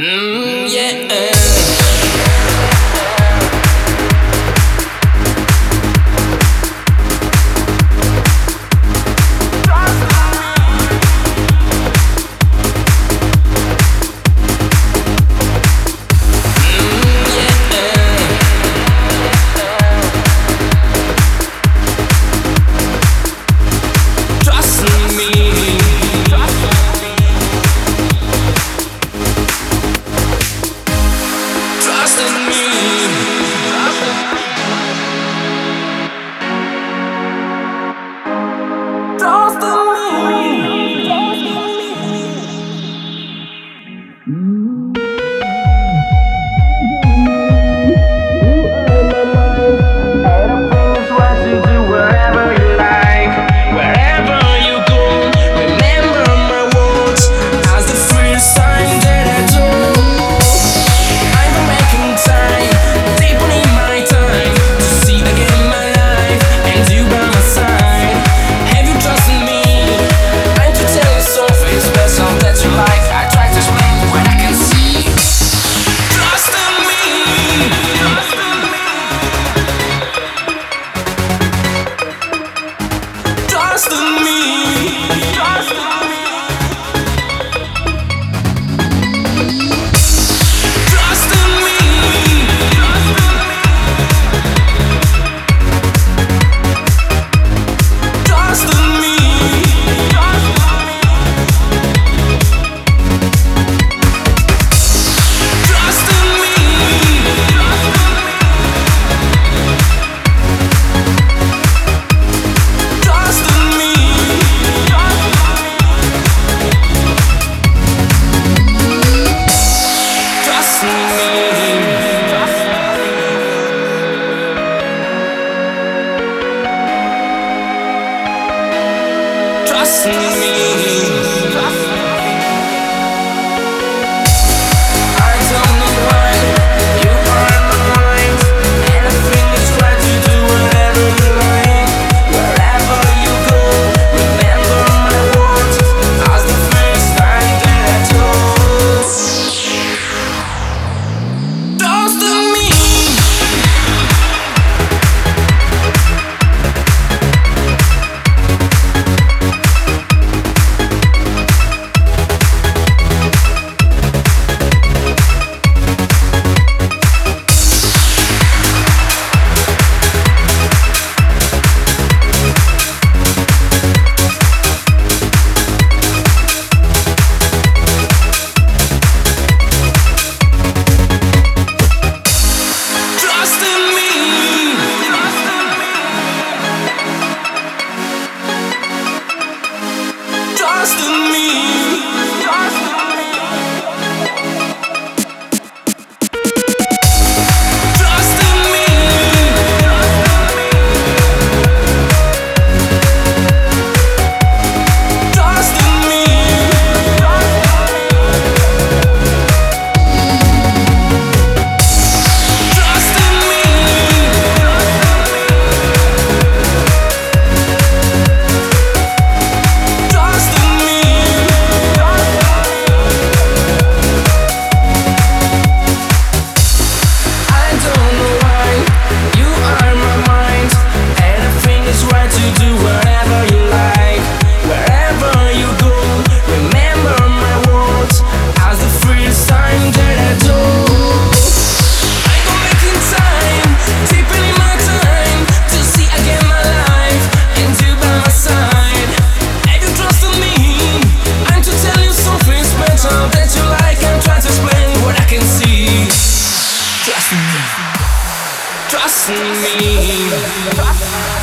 Mm, yeah. Uh. Trust me.